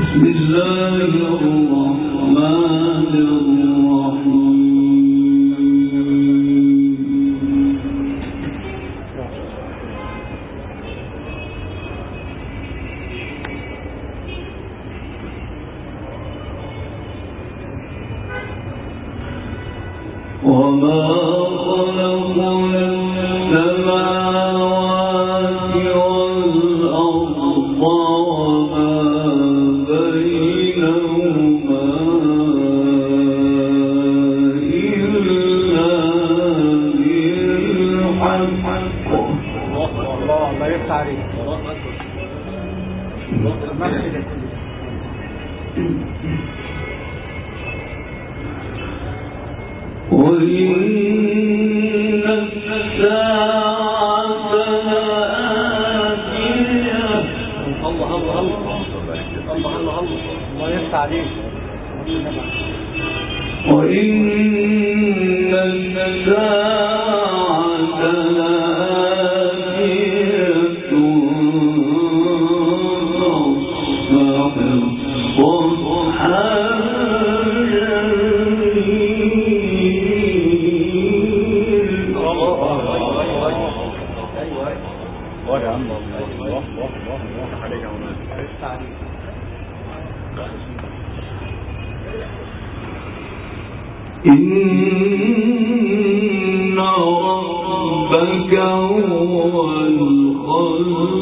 بسم الله الرحمن إن ربك هو الخلق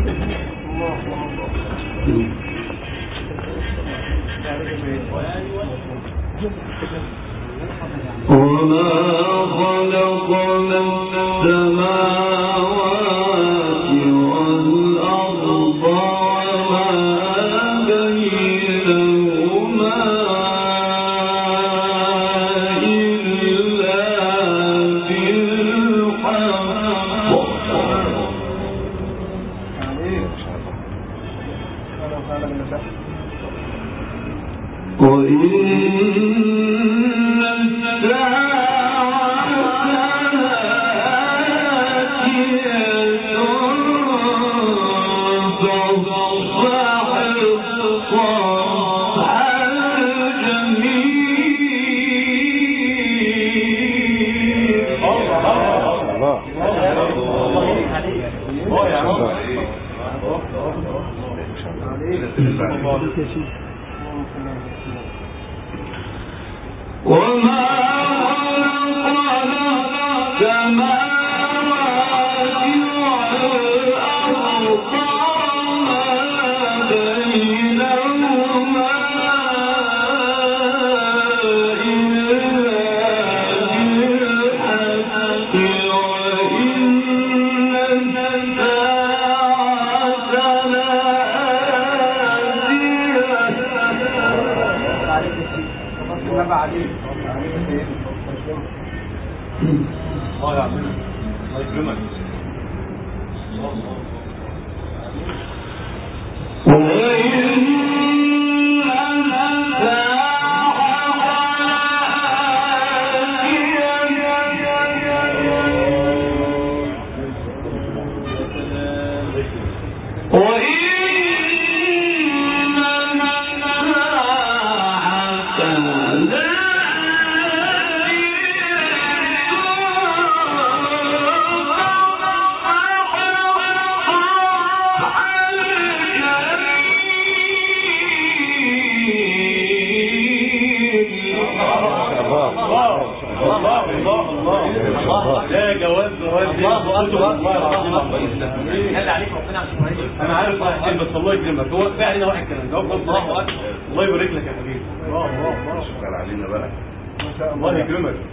إن الله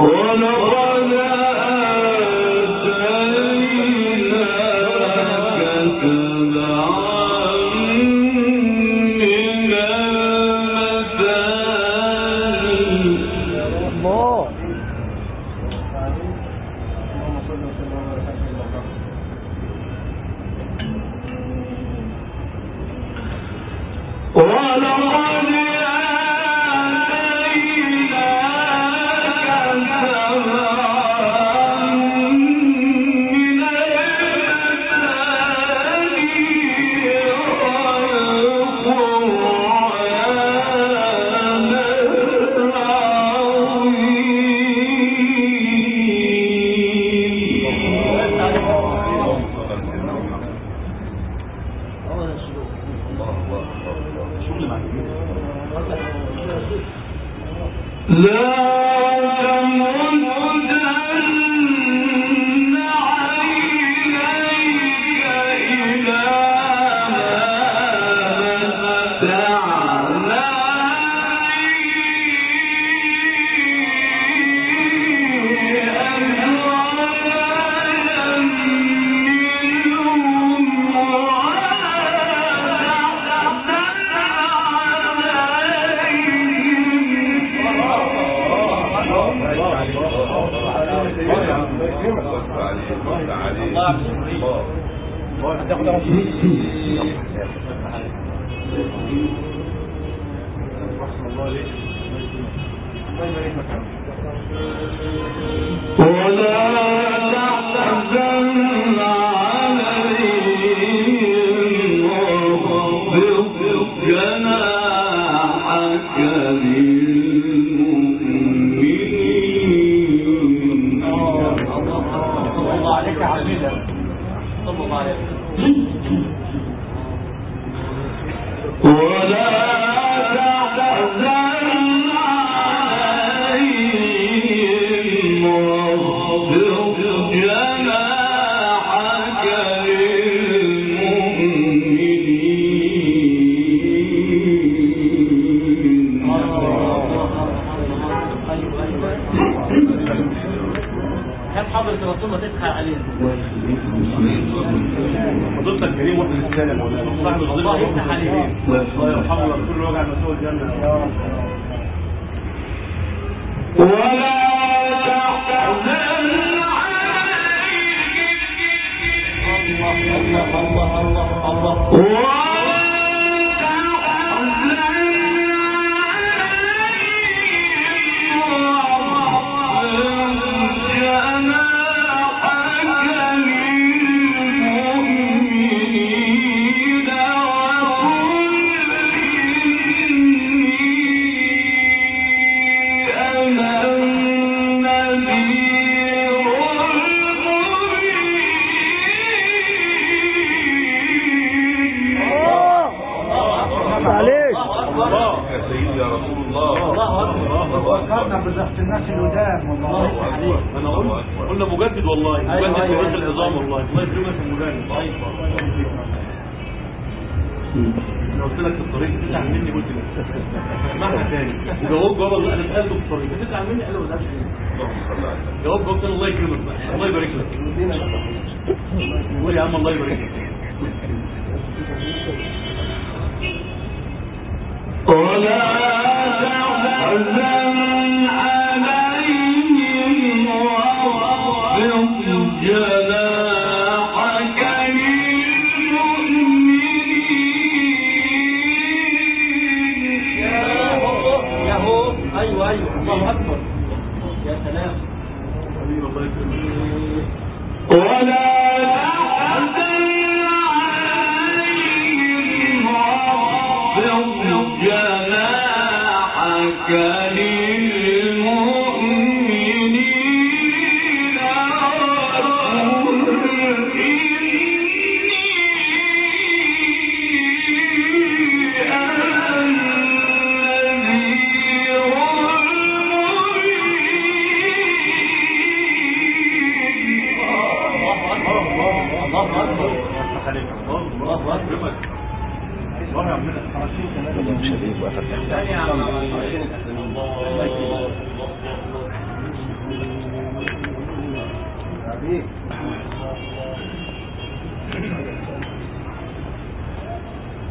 ولقد آتيناك ولا حقها عليه حضرتك كريم وإحنا نتكلم ولا صاحب القضية عليه الله يرحمه ويغفر له وجع مسؤول الجنه تاني اذا هو الله أنا بقلب الطريق. تزعل مني قال له ما تزعلش مني جاوب الله يكرمك. الله يبارك لك. قول يا عم الله يبارك لك.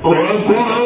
وكل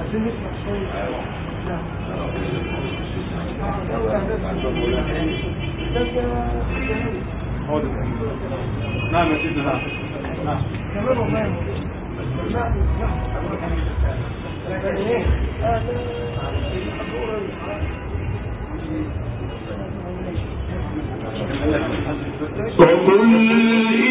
عشان نسمع شوية نعم يا سيدنا نعم وقل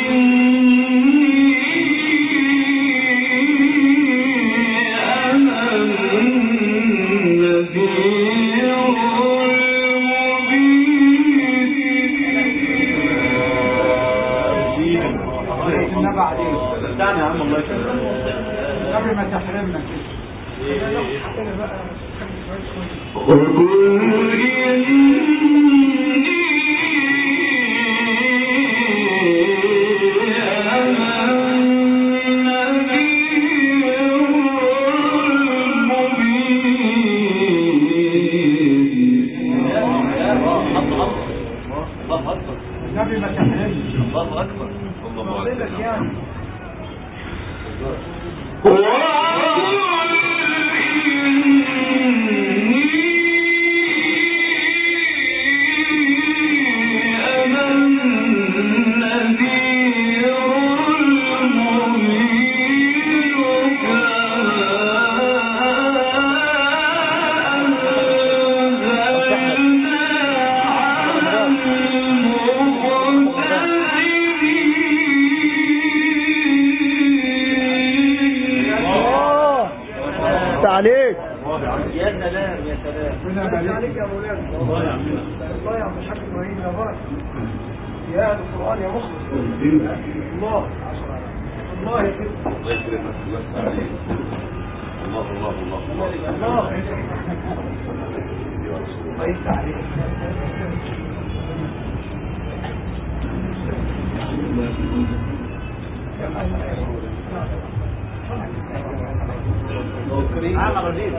عمل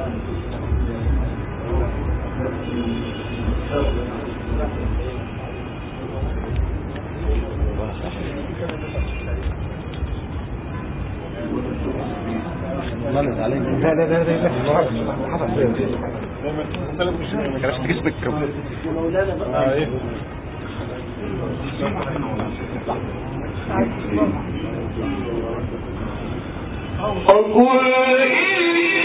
لا لا لا لا حصل خير كرفت جسمك مولانا بقى إيه قل إني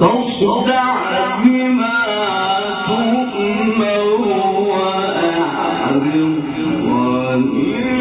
فاصدع بما تؤمر وأعرف وإن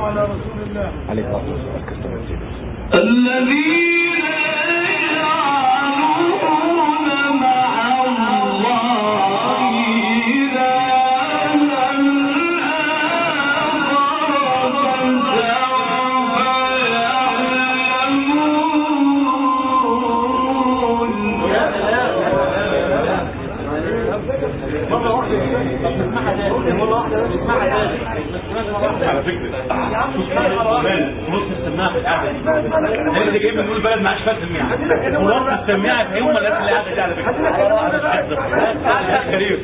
على رسول الله. عليه الصلاة والسلام الذي معاش فيها سماعة ونص السماعة في هم الناس اللي قاعدة دي على فكرة كريم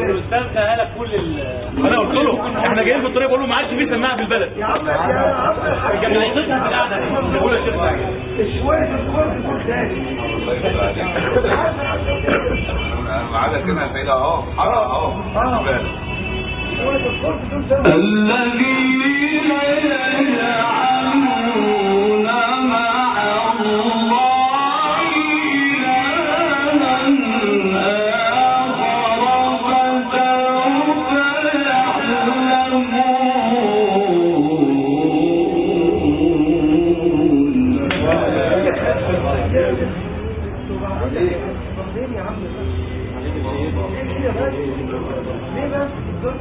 الاستاذ قال كل ال أنا قلت له إحنا جايين في الطريق بقول له ما عادش في سماعة في البلد يا عم يا عم كان نصها في القعدة دي بقول يا شيخ شوية الكورس دول تاني معانا كده فايدة اهو حرق اهو شوية الكورس دول تاني الذين يجعلون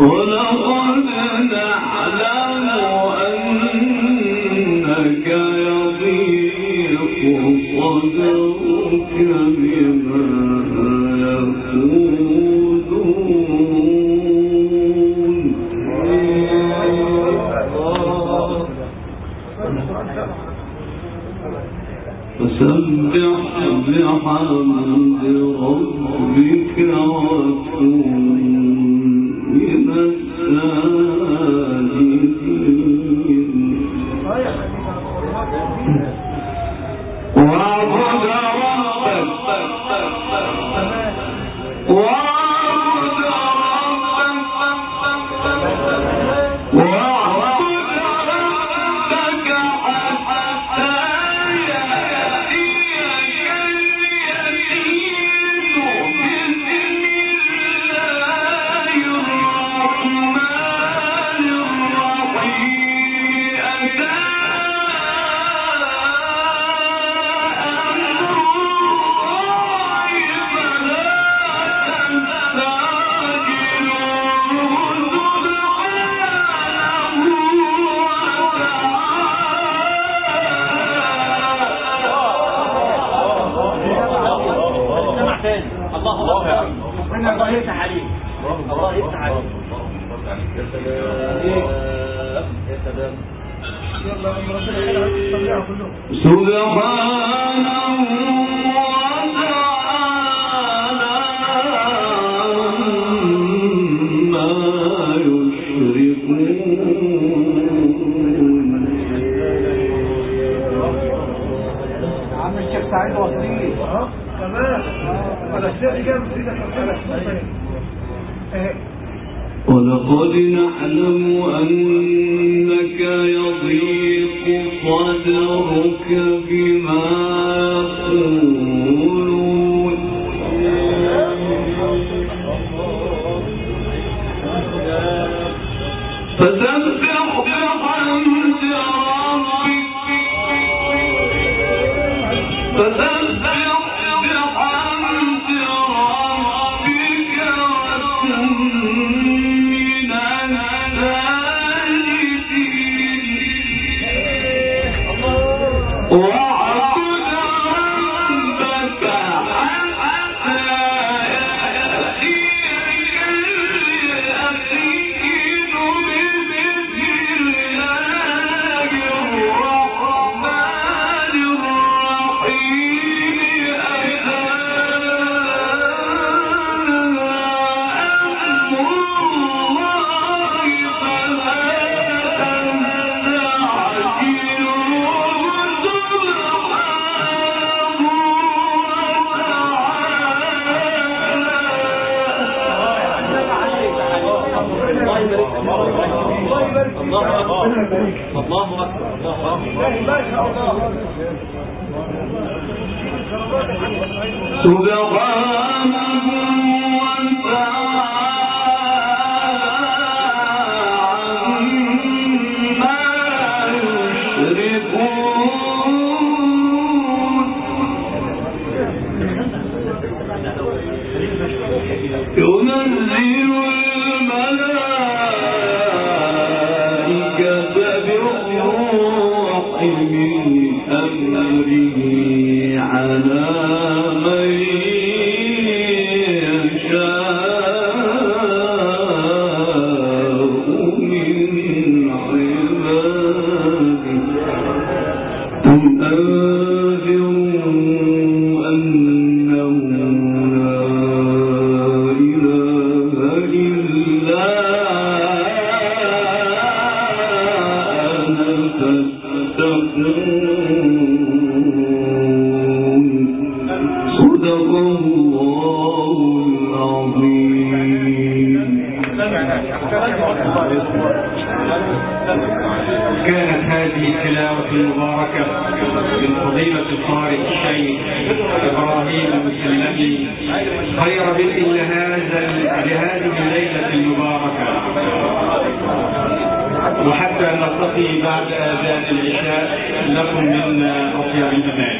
ولقد الله أكبر. الله يفتح عليك الله يفتح عليك يا سلام سبحانه عم الشيخ سعيد وصيل ولقد نعلم أنك يضيق صدرك بما يقولون. فسبح الله أكبر الله ما شاء